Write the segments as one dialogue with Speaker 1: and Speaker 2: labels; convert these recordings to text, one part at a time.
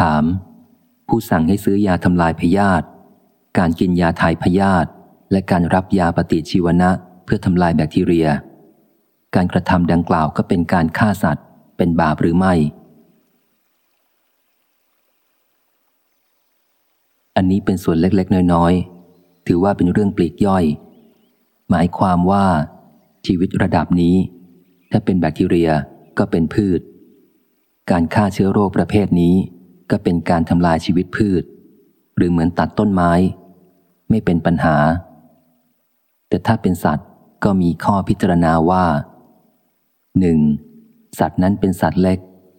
Speaker 1: ถาม ผู้สั่งให้ซื้อยาทำลายพยาธิการกินยาถ่ายพยาธิและการรับยาปฏิชีวนะเพื่อทำลายแบคทีเรีย การกระทำดังกล่าวก็เป็นการฆ่าสัตว์ เป็นบาปหรือไม่ อันนี้เป็นส่วนเล็กๆ น้อยๆ ถือว่าเป็นเรื่องปลีกย่อย หมายความว่า ชีวิตระดับนี้ ถ้าเป็นแบคทีเรียก็เป็นพืช การฆ่าเชื้อโรคประเภทนี้ ก็เป็นการทำลายชีวิตพืช หรือเหมือนตัดต้นไม้ ไม่เป็นปัญหา แต่ถ้าเป็นสัตว์ก็มีข้อพิจารณาว่าหนึ่งสัตว์นั้นเป็นสัตว์เล็ก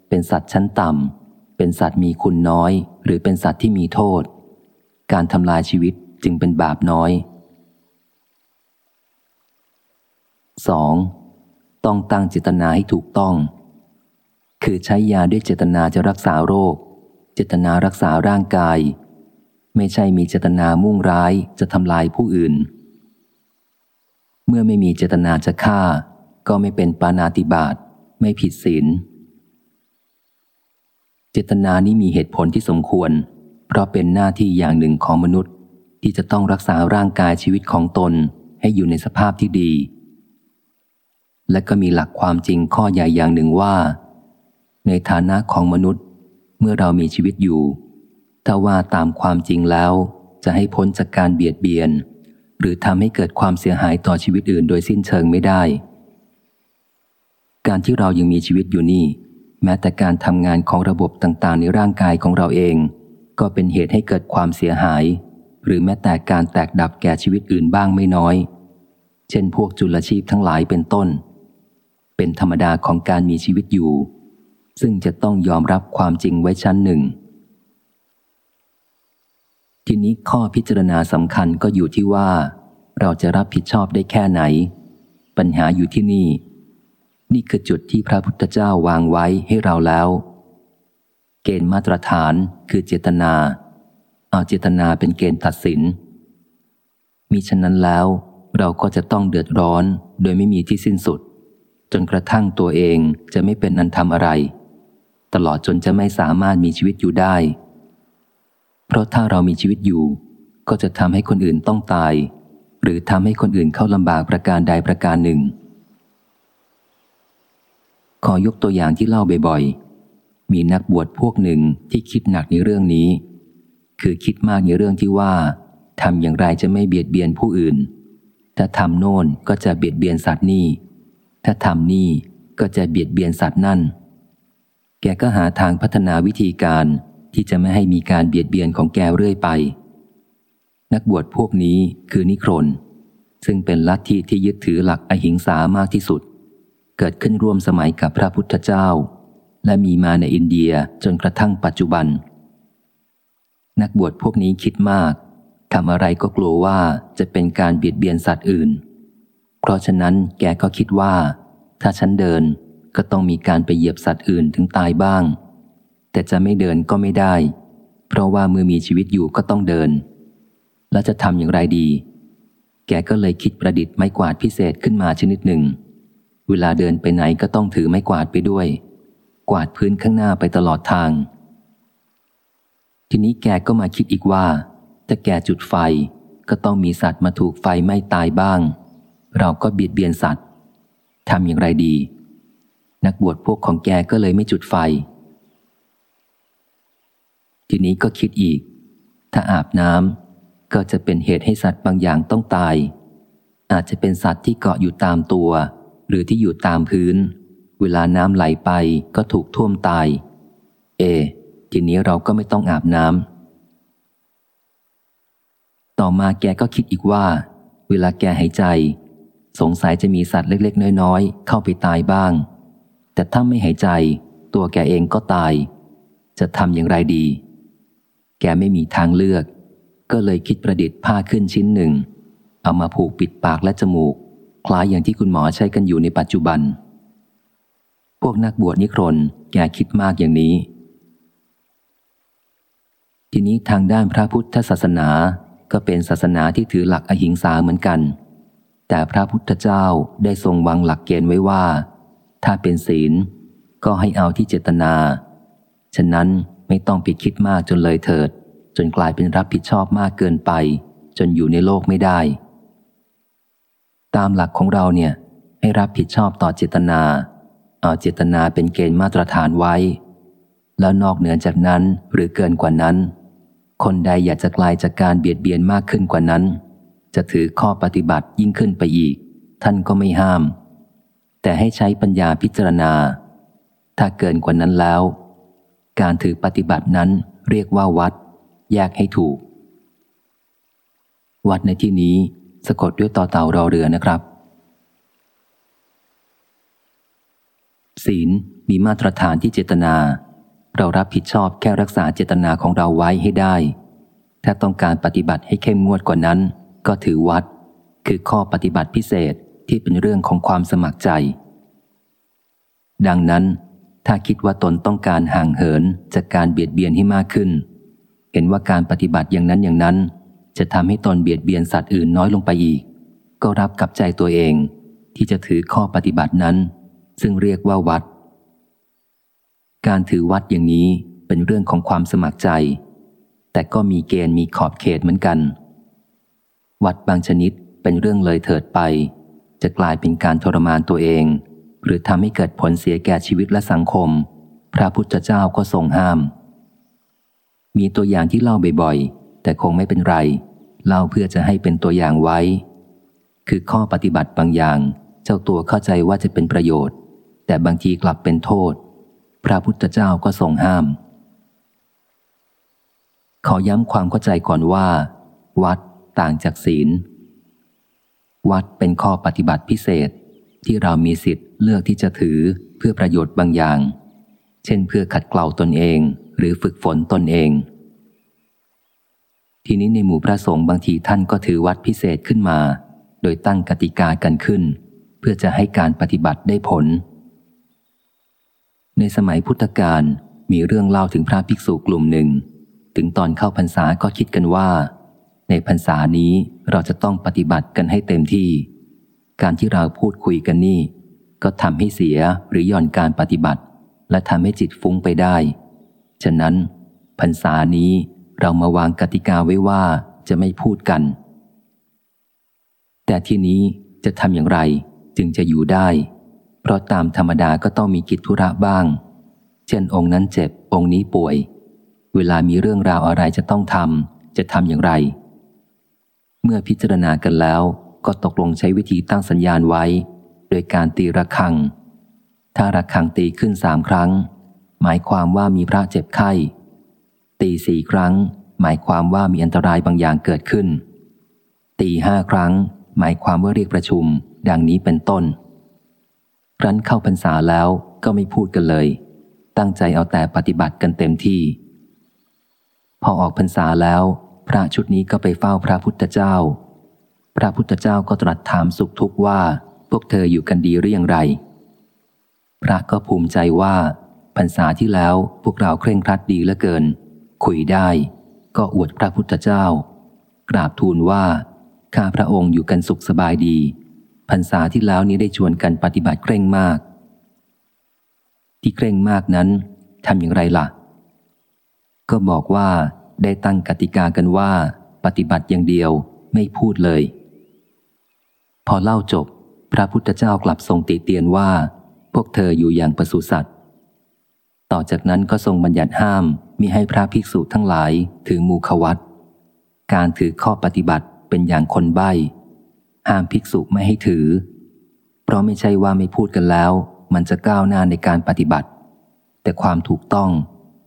Speaker 1: เป็นสัตว์ชั้นต่ำเป็นสัตว์มีคุณน้อย หรือเป็นสัตว์ที่มีโทษ การทำลายชีวิตจึงเป็นบาปน้อย 2. ต้องตั้งเจตนาให้ถูกต้อง คือใช้ยาด้วยเจตนาจะรักษาโรค เจตนารักษาร่างกาย ไม่ใช่มีเจตนามุ่งร้ายจะทำลายผู้อื่น เมื่อไม่มีเจตนาจะฆ่า ก็ไม่เป็นปานาติบาตไม่ผิดศีลเจตนานี้มีเหตุผลที่สมควร เพราะเป็นหน้าที่อย่างหนึ่งของมนุษย์ ที่จะต้องรักษาร่างกายชีวิตของตนให้อยู่ในสภาพที่ดี และก็มีหลักความจริงข้อใหญ่อย่างหนึ่งว่า ในฐานะของมนุษย์ เมื่อเรามีชีวิตอยู่ ถ้าว่าตามความจริงแล้ว จะให้พ้นจากการเบียดเบียน หรือทำให้เกิดความเสียหายต่อชีวิตอื่นโดยสิ้นเชิงไม่ได้ การที่เรายังมีชีวิตอยู่นี่ แม้แต่การทำงานของระบบต่างๆ ในร่างกายของเราเอง ก็เป็นเหตุให้เกิดความเสียหาย หรือแม้แต่การแตกดับแก่ชีวิตอื่นบ้างไม่น้อย เช่น พวกจุลชีพทั้งหลายเป็นต้น เป็นธรรมดาของการมีชีวิตอยู่ ซึ่งจะต้องยอมรับความจริงไว้ชั้นหนึ่ง ทีนี้ข้อพิจารณาสำคัญก็อยู่ที่ว่า เราจะรับผิดชอบได้แค่ไหน ปัญหาอยู่ที่นี่ นี่คือจุดที่พระพุทธเจ้าวางไว้ให้เราแล้ว เกณฑ์มาตรฐานคือเจตนา เอาเจตนาเป็นเกณฑ์ตัดสินมีฉะนั้นแล้วเราก็จะต้องเดือดร้อนโดยไม่มีที่สิ้นสุด จนกระทั่งตัวเองจะไม่เป็นอันทำอะไร ตลอดจนจะไม่สามารถมีชีวิตอยู่ได้ เพราะถ้าเรามีชีวิตอยู่ ก็จะทำให้คนอื่นต้องตาย หรือทำให้คนอื่นเข้าลำบากประการใดประการหนึ่ง ขอยกตัวอย่างที่เล่าบ่อยๆ มีนักบวชพวกหนึ่งที่คิดหนักในเรื่องนี้ คือคิดมากในเรื่องที่ว่าทำอย่างไรจะไม่เบียดเบียนผู้อื่น ถ้าทำโน่นก็จะเบียดเบียนสัตว์นี่ ถ้าทำนี่ก็จะเบียดเบียนสัตว์นั่น แกก็หาทางพัฒนาวิธีการที่จะไม่ให้มีการเบียดเบียนของแกเรื่อยไป นักบวชพวกนี้คือนิครน ซึ่งเป็นลัทธิที่ยึดถือหลักอหิงสามากที่สุด เกิดขึ้นร่วมสมัยกับพระพุทธเจ้า และมีมาในอินเดียจนกระทั่งปัจจุบัน นักบวชพวกนี้คิดมากทำอะไรก็กลัวว่าจะเป็นการเบียดเบียนสัตว์อื่น เพราะฉะนั้นแกก็คิดว่า ถ้าฉันเดิน ก็ต้องมีการไปเหยียบสัตว์อื่นถึงตายบ้าง แต่จะไม่เดินก็ไม่ได้ เพราะว่าเมื่อมีชีวิตอยู่ก็ต้องเดิน แล้วจะทำอย่างไรดี แกก็เลยคิดประดิษฐ์ไม้กวาดพิเศษขึ้นมาชนิดหนึ่ง เวลาเดินไปไหนก็ต้องถือไม้กวาดไปด้วย กวาดพื้นข้างหน้าไปตลอดทาง ทีนี้แกก็มาคิดอีกว่าถ้าแกจุดไฟก็ต้องมีสัตว์มาถูกไฟไหม้ตายบ้าง เราก็เบียดเบียนสัตว์ทำอย่างไรดี นักบวชพวกของแกก็เลยไม่จุดไฟ ทีนี้ก็คิดอีก ถ้าอาบน้ำก็จะเป็นเหตุให้สัตว์บางอย่างต้องตาย อาจจะเป็นสัตว์ที่เกาะอยู่ตามตัว หรือที่อยู่ตามพื้น เวลาน้ำไหลไปก็ถูกท่วมตาย เอ ทีนี้เราก็ไม่ต้องอาบน้ำต่อมาแกก็คิดอีกว่า เวลาแกหายใจ สงสัยจะมีสัตว์เล็ก ๆ น้อย ๆ เข้าไปตายบ้าง แต่ถ้าไม่หายใจ ตัวแกเองก็ตาย จะทำอย่างไรดี แกไม่มีทางเลือก ก็เลยคิดประดิษฐ์ผ้าขึ้นชิ้นหนึ่ง เอามาผูกปิดปากและจมูก คล้ายอย่างที่คุณหมอใช้กันอยู่ในปัจจุบัน พวกนักบวชนิครนแกคิดมากอย่างนี้ ทีนี้ทางด้านพระพุทธศาสนาก็เป็นศาสนาที่ถือหลักอหิงสาเหมือนกัน แต่พระพุทธเจ้าได้ทรงวางหลักเกณฑ์ไว้ว่า ถ้าเป็นศีล ก็ให้เอาที่เจตนา ฉะนั้นไม่ต้องปิดคิดมากจนเลยเถิด จนกลายเป็นรับผิดชอบมากเกินไป จนอยู่ในโลกไม่ได้ ตามหลักของเราเนี่ย ให้รับผิดชอบต่อเจตนา เอาเจตนาเป็นเกณฑ์มาตรฐานไว้ แล้วนอกเหนือจากนั้นหรือเกินกว่านั้น คนใดอยากจะกลายจากการเบียดเบียนมากขึ้นกว่านั้น จะถือข้อปฏิบัติยิ่งขึ้นไปอีก ท่านก็ไม่ห้าม แต่ให้ใช้ปัญญาพิจารณา ถ้าเกินกว่านั้นแล้ว การถือปฏิบัตินั้นเรียกว่าวัด แยกให้ถูก วัดในที่นี้สะกดด้วยต่อเต่ารอเรือนะครับ ศีลมีมาตรฐานที่เจตนา เรารับผิดชอบแค่รักษาเจตนาของเราไว้ให้ได้ ถ้าต้องการปฏิบัติให้เข้มงวดกว่านั้น ก็ถือวัด คือข้อปฏิบัติพิเศษ ที่เป็นเรื่องของความสมัครใจ ดังนั้น ถ้าคิดว่าตนต้องการห่างเหินจากการเบียดเบียนให้มากขึ้น เห็นว่าการปฏิบัติอย่างนั้นอย่างนั้น จะทำให้ตนเบียดเบียนสัตว์อื่นน้อยลงไปอีก ก็รับกับใจตัวเองที่จะถือข้อปฏิบัตินั้น ซึ่งเรียกว่าวัด การถือวัดอย่างนี้เป็นเรื่องของความสมัครใจ แต่ก็มีเกณฑ์มีขอบเขตเหมือนกัน วัดบางชนิดเป็นเรื่องเลยเถิดไป จะกลายเป็นการทรมานตัวเอง หรือทำให้เกิดผลเสียแก่ชีวิตและสังคม พระพุทธเจ้าก็ทรงห้าม มีตัวอย่างที่เล่าบ่อยๆ แต่คงไม่เป็นไร เล่าเพื่อจะให้เป็นตัวอย่างไว้ คือข้อปฏิบัติบางอย่าง เจ้าตัวเข้าใจว่าจะเป็นประโยชน์ แต่บางทีกลับเป็นโทษ พระพุทธเจ้าก็ทรงห้าม ขอย้ำความเข้าใจก่อนว่า วัดต่างจากศีล วัดเป็นข้อปฏิบัติพิเศษที่เรามีสิทธิ์เลือกที่จะถือเพื่อประโยชน์บางอย่าง เช่นเพื่อขัดเกลาตนเองหรือฝึกฝนตนเอง ทีนี้ในหมู่พระสงฆ์บางทีท่านก็ถือวัดพิเศษขึ้นมา โดยตั้งกติกากันขึ้น เพื่อจะให้การปฏิบัติได้ผล ในสมัยพุทธกาลมีเรื่องเล่าถึงพระภิกษุกลุ่มหนึ่ง ถึงตอนเข้าพรรษาก็คิดกันว่า ในพรรษานี้เราจะต้องปฏิบัติกันให้เต็มที่ การที่เราพูดคุยกันนี่ ก็ทำให้เสียหรือหย่อนการปฏิบัติ และทำให้จิตฟุ้งไปได้ ฉะนั้นพรรษานี้เรามาวางกติกาไว้ว่าจะไม่พูดกัน แต่ที่นี้จะทำอย่างไรจึงจะอยู่ได้ เพราะตามธรรมดาก็ต้องมีกิจธุระบ้าง เช่นองค์นั้นเจ็บองค์นี้ป่วย เวลามีเรื่องราวอะไรจะต้องทำจะทำอย่างไร มื่อพิจารณากันแล้วก็ตกลงใช้วิธีตั้งสัญญาณไว้ โดยการตีระฆัง ถ้าระฆังตีขึ้นสามครั้ง หมายความว่ามีพระเจ็บไข้ ตีสี่ครั้ง หมายความว่ามีอันตรายบางอย่างเกิดขึ้น ตีห้าครั้ง หมายความว่าเรียกประชุม ดังนี้เป็นต้น ครั้นเข้าพรรษาแล้วก็ไม่พูดกันเลย ตั้งใจเอาแต่ปฏิบัติกันเต็มที่ พอออกพรรษาแล้ว พระชุดนี้ก็ไปเฝ้าพระพุทธเจ้า พระพุทธเจ้าก็ตรัสถามสุขทุกข์ว่า พวกเธออยู่กันดีหรืออยังไร พระก็ภูมิใจว่าพรรษาที่แล้วพวกเราเคร่งครัดดีเหลือเกิน คุยได้ ก็อวดพระพุทธเจ้า กราบทูลว่าข้าพระองค์อยู่กันสุขสบายดีพรรษาที่แล้วนี้ได้ชวนกันปฏิบัติเคร่งมาก ที่เคร่งมากนั้นทำอย่างไรล่ะ ก็บอกว่า ได้ตั้งกติกากันว่า ปฏิบัติอย่างเดียวไม่พูดเลย พอเล่าจบ พระพุทธเจ้ากลับทรงติเตียนว่า พวกเธออยู่อย่างประสูสัตว์ ต่อจากนั้นก็ทรงบัญญัติห้ามมิให้พระภิกษุทั้งหลายถือมูขวัตการถือข้อปฏิบัติเป็นอย่างคนใบ้ห้ามภิกษุไม่ให้ถือ เพราะไม่ใช่ว่าไม่พูดกันแล้ว มันจะก้าวหน้าในการปฏิบัติ แต่ความถูกต้อง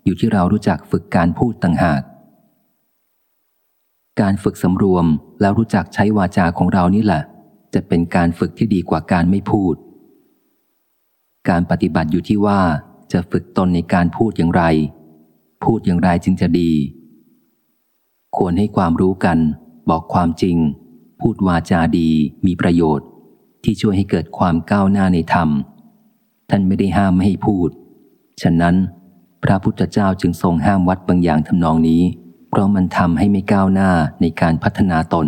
Speaker 1: อยู่ที่เรารู้จักฝึกการพูดต่างหาก การฝึกสำรวมแล้วรู้จักใช้วาจาของเรานี่แหละ จะเป็นการฝึกที่ดีกว่าการไม่พูด การปฏิบัติอยู่ที่ว่าจะฝึกตนในการพูดอย่างไร พูดอย่างไรจึงจะดี ควรให้ความรู้กัน บอกความจริง พูดวาจาดีมีประโยชน์ ที่ช่วยให้เกิดความก้าวหน้าในธรรม ท่านไม่ได้ห้ามไม่ให้พูด ฉะนั้น พระพุทธเจ้าจึงทรงห้ามวัดบางอย่างทำนองนี้ เพราะมันทำให้ไม่ก้าวหน้าในการพัฒนาตน